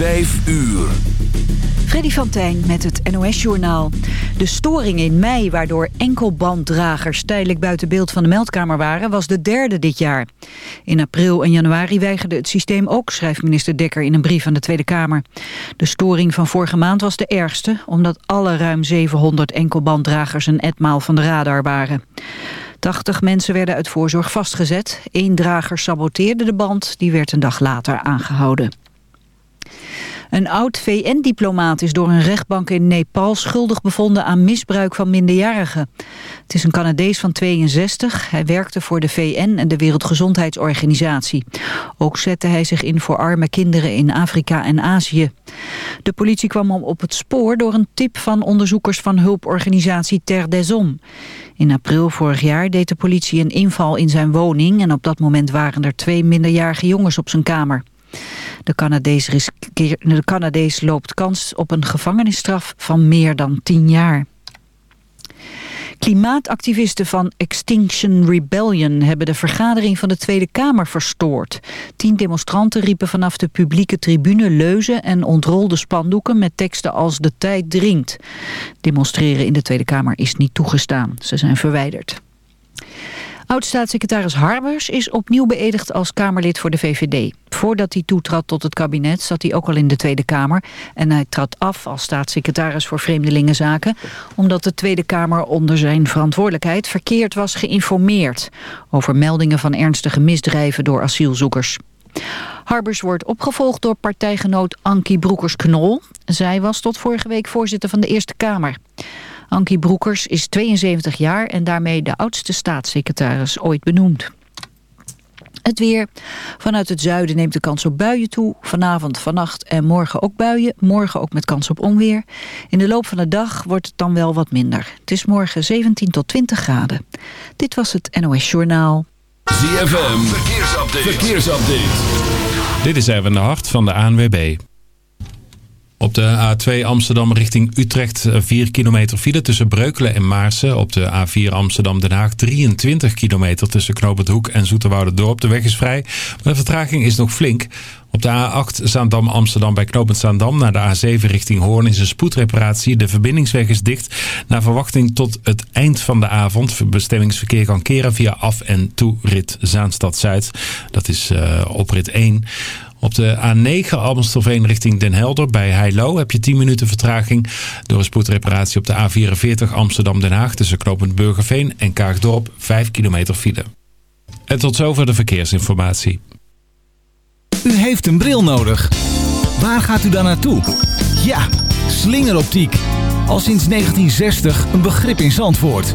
Vijf uur. Freddy van Tijn met het NOS-journaal. De storing in mei waardoor enkelbanddragers tijdelijk buiten beeld van de meldkamer waren... was de derde dit jaar. In april en januari weigerde het systeem ook, schrijft minister Dekker in een brief aan de Tweede Kamer. De storing van vorige maand was de ergste... omdat alle ruim 700 enkelbanddragers een etmaal van de radar waren. 80 mensen werden uit voorzorg vastgezet. Eén drager saboteerde de band, die werd een dag later aangehouden. Een oud VN-diplomaat is door een rechtbank in Nepal schuldig bevonden aan misbruik van minderjarigen. Het is een Canadees van 62. Hij werkte voor de VN en de Wereldgezondheidsorganisatie. Ook zette hij zich in voor arme kinderen in Afrika en Azië. De politie kwam hem op het spoor door een tip van onderzoekers van hulporganisatie Terre des. In april vorig jaar deed de politie een inval in zijn woning... en op dat moment waren er twee minderjarige jongens op zijn kamer. De Canadees, de loopt kans op een gevangenisstraf van meer dan tien jaar. Klimaatactivisten van Extinction Rebellion hebben de vergadering van de Tweede Kamer verstoord. Tien demonstranten riepen vanaf de publieke tribune leuzen en ontrolden spandoeken met teksten als de tijd dringt. Demonstreren in de Tweede Kamer is niet toegestaan. Ze zijn verwijderd. Oud-staatssecretaris Harbers is opnieuw beëdigd als Kamerlid voor de VVD. Voordat hij toetrad tot het kabinet zat hij ook al in de Tweede Kamer. En hij trad af als staatssecretaris voor Vreemdelingenzaken... omdat de Tweede Kamer onder zijn verantwoordelijkheid verkeerd was geïnformeerd... over meldingen van ernstige misdrijven door asielzoekers. Harbers wordt opgevolgd door partijgenoot Ankie Broekers-Knol. Zij was tot vorige week voorzitter van de Eerste Kamer. Ankie Broekers is 72 jaar en daarmee de oudste staatssecretaris ooit benoemd. Het weer. Vanuit het zuiden neemt de kans op buien toe. Vanavond, vannacht en morgen ook buien. Morgen ook met kans op onweer. In de loop van de dag wordt het dan wel wat minder. Het is morgen 17 tot 20 graden. Dit was het NOS Journaal. ZFM. Verkeersupdate. Verkeersupdate. Dit is even de hart van de ANWB. Op de A2 Amsterdam richting Utrecht 4 kilometer file tussen Breukelen en Maarsen. Op de A4 Amsterdam-Den Haag 23 kilometer tussen Knoop Hoek en Dorp. De weg is vrij, maar de vertraging is nog flink. Op de A8 Zaandam-Amsterdam bij knooppunt Zaandam naar de A7 richting Hoorn is een spoedreparatie. De verbindingsweg is dicht. Naar verwachting tot het eind van de avond. Bestemmingsverkeer kan keren via af- en toe-rit Zaanstad-Zuid. Dat is uh, op rit 1. Op de A9 Amstelveen richting Den Helder bij Heilo heb je 10 minuten vertraging door een spoedreparatie op de A44 Amsterdam-Den Haag tussen knooppunt Burgerveen en Kaagdorp 5 kilometer file. En tot zover de verkeersinformatie. U heeft een bril nodig. Waar gaat u dan naartoe? Ja, slingeroptiek. Al sinds 1960 een begrip in Zandvoort.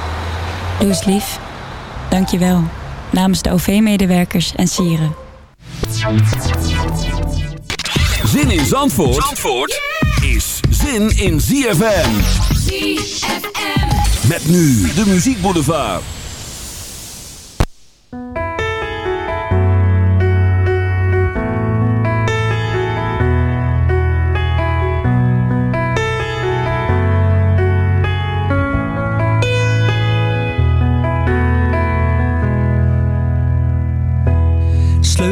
Doe eens lief. Dank je wel. namens de OV-medewerkers en sieren. Zin in Zandvoort, Zandvoort is zin in ZFM. ZFM. Met nu de muziekboulevard. Sleutels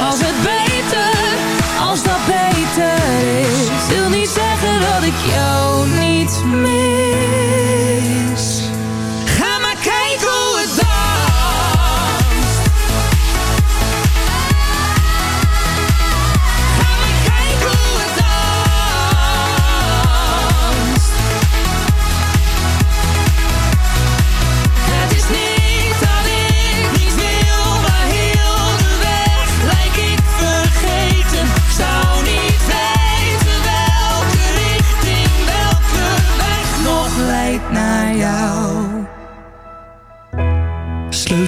Als het beter, als dat beter is. Wil niet zeggen dat ik jou niet mis.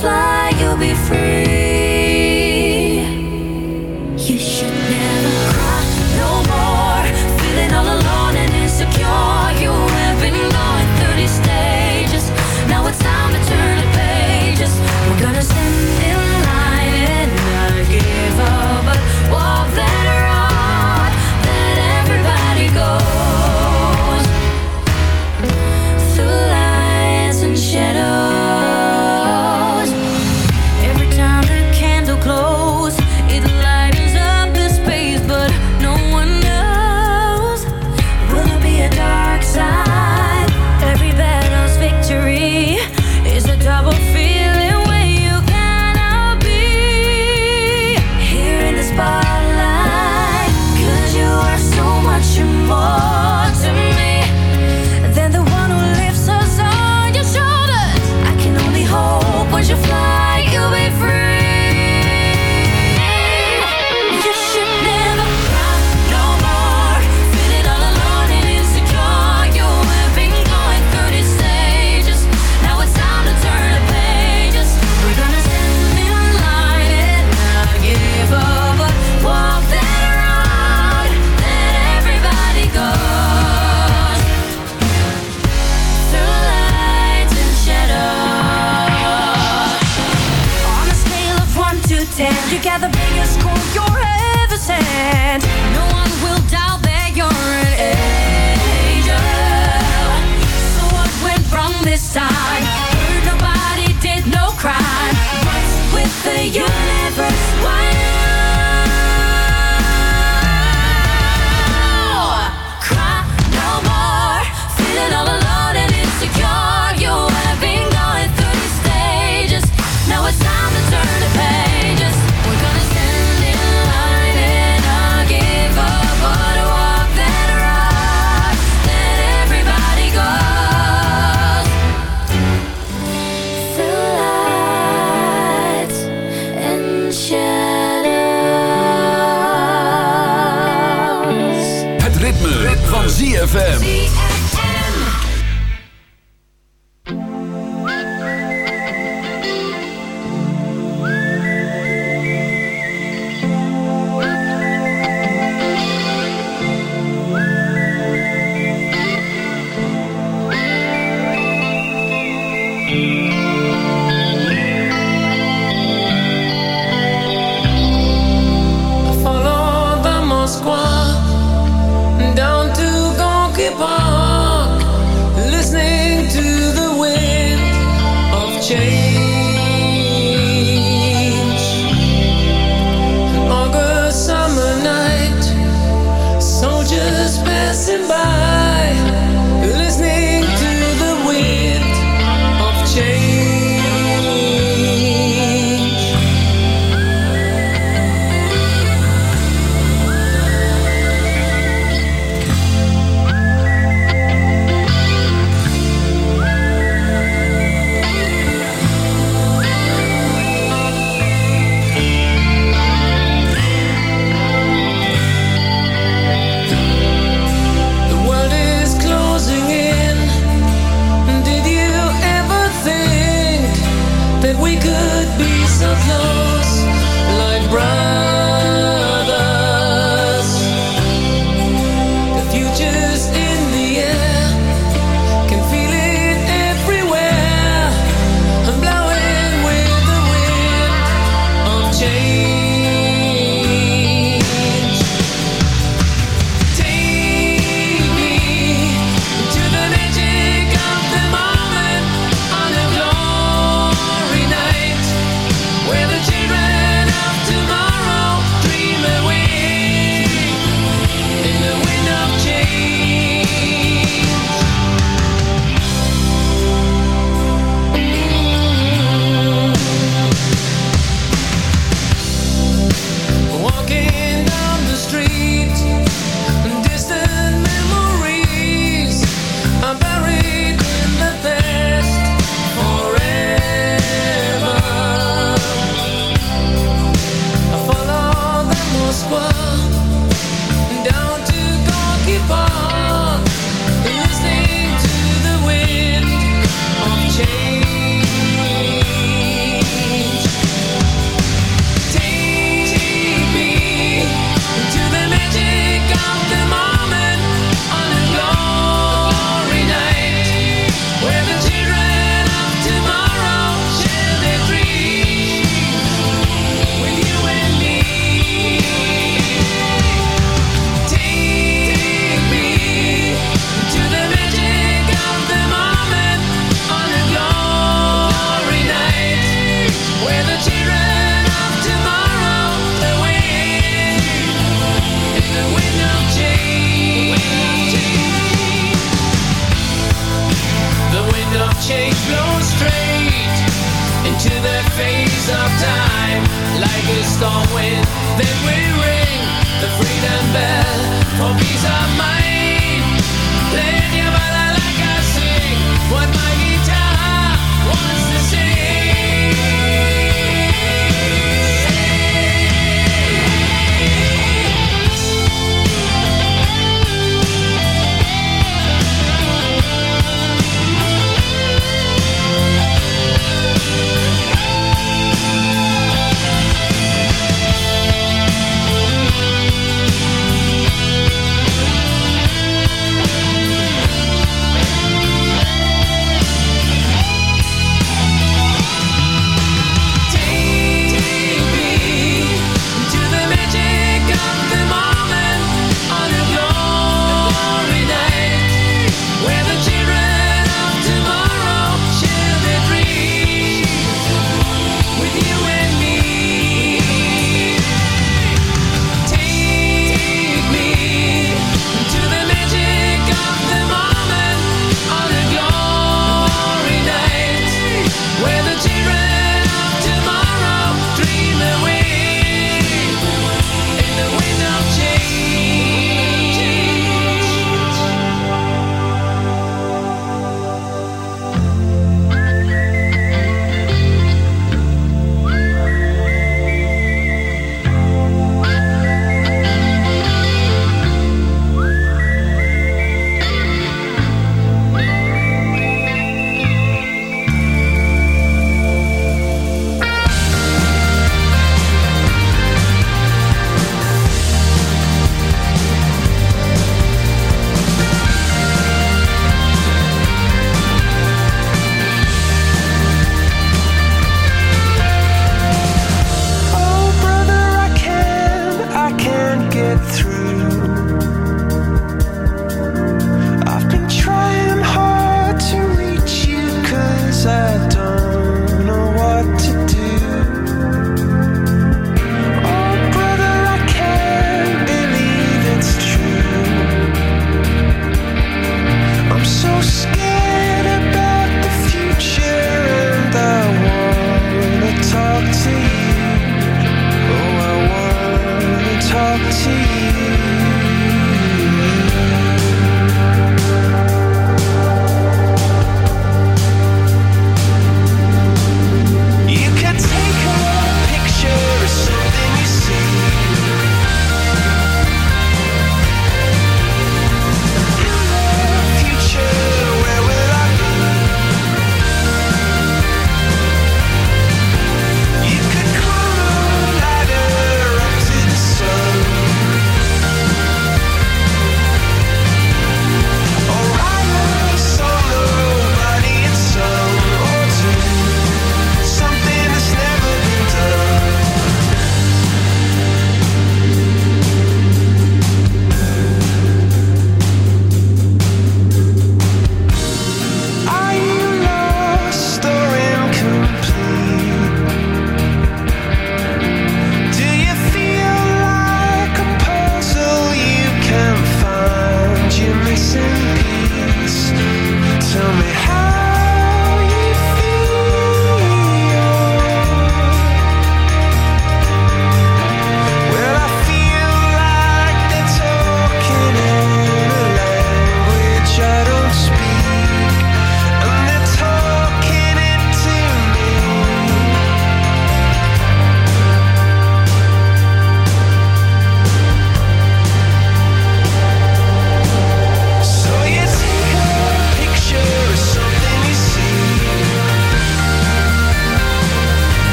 fly,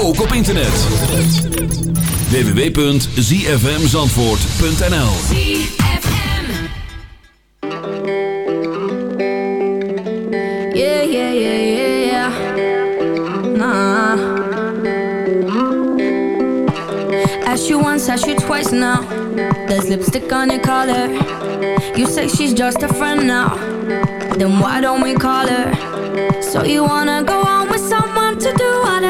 ook op internet. www.zfmzandvoort.nl Yeah, once, asked you twice now. There's lipstick on your collar. You say she's just a friend now. Then why don't we call her? So you wanna go on with someone to do whatever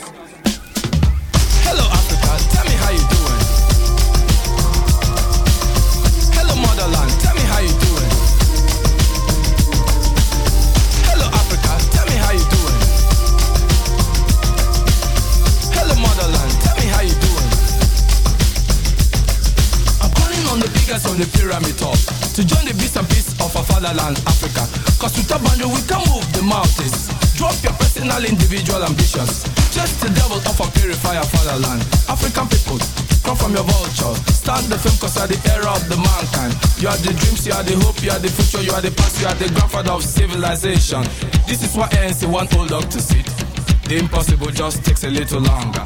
The pyramid top to join the beast and peace of our fatherland, Africa. Cause with a boundary we can move the mountains. Drop your personal, individual ambitions. Just the devil of a purifier fatherland. African people, come from your vulture. Start the film cause you are the era of the mankind. You are the dreams, you are the hope, you are the future, you are the past, you are the grandfather of civilization. This is why ANC want old dog to sit. The impossible just takes a little longer.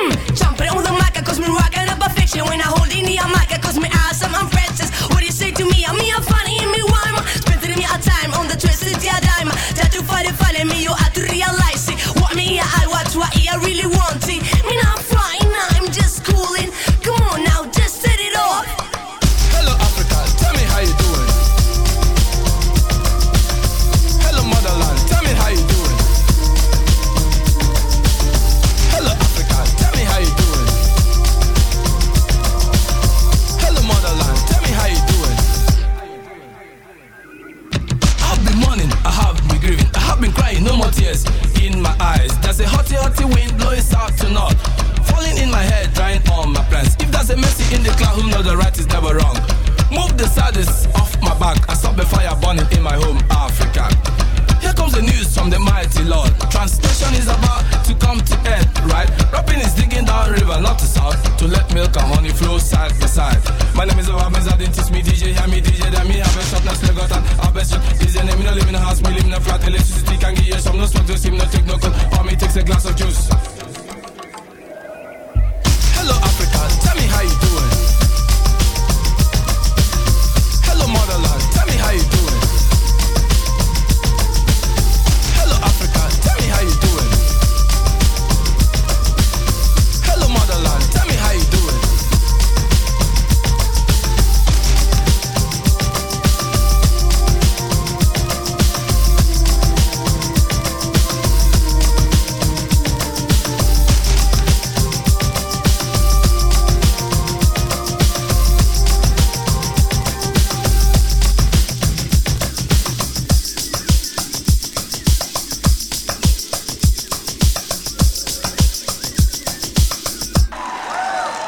Mm, jumping on the mic, cause me rocking up a fiction when I hold in the mic, cause me awesome, I'm Francis. What do you say to me? I'm me, I'm funny, and me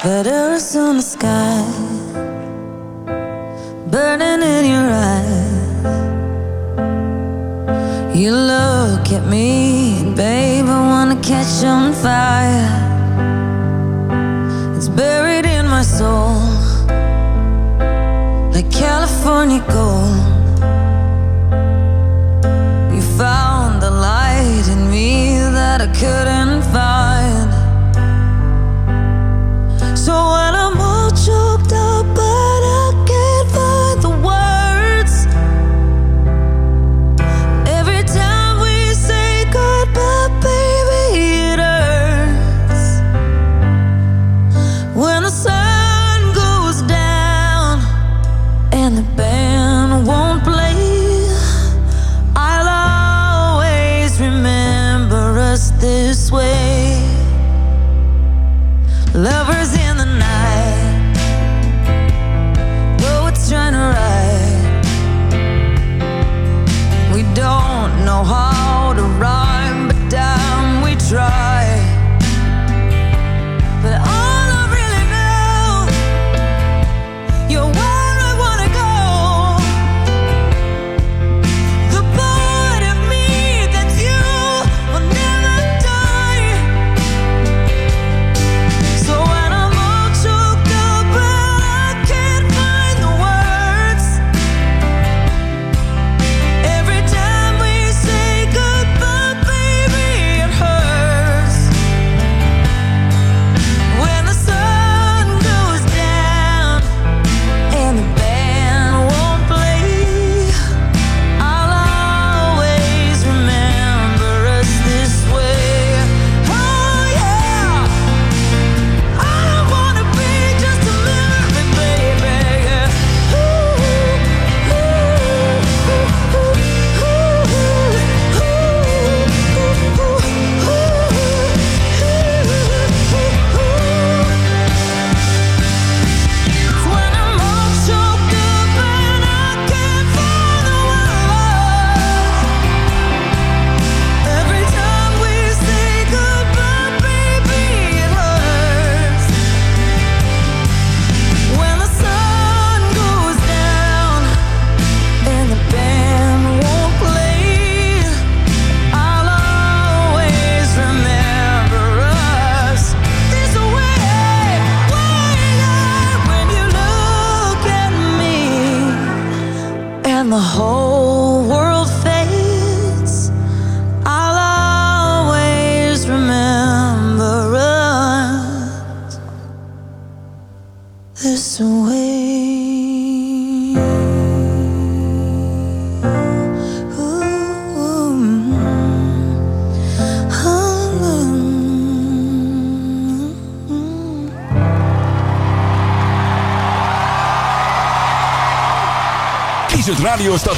Letters on the sky, burning in your eyes. You look at me, babe, I wanna catch on fire.